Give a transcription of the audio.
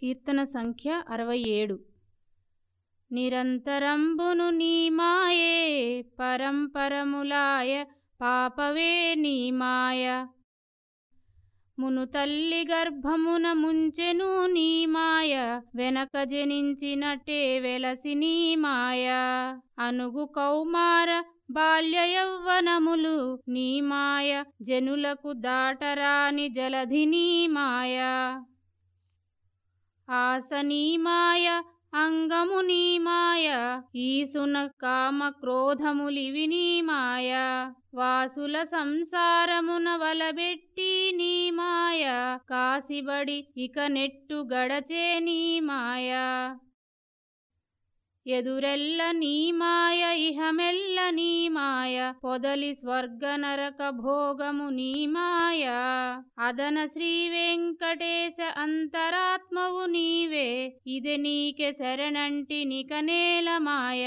కీర్తన సంఖ్య అరవై ఏడు. నిరంతరంబును నీ మాయే పరంపరములాయ పాపవే నీ మాయ. మును తల్లి గర్భమున ముంచెను నీ మాయ వెనక జనించినటే వెలసి నీ మాయ. అనుగు కౌమార బాల్య యవ్వనములు నీ మాయ జనులకు దాటరాని జలధి నీ ఆసనీమాయ అంగమునీమాయ మాయ ఈసున కామ క్రోధములివి వాసుల సంసారమున వలబెట్టి నీ మాయ కాసిబడి ఇక నెట్టు గడచే నీ మాయ ఎదురెల్ల నీ మాయ నీ మాయ పొదలి స్వర్గ నరక భోగము నీ మాయ అదన శ్రీ వెంకటేశ అంతరాత్మవు నీవే ఇది నీకె శరణంటి నిక నేల మాయ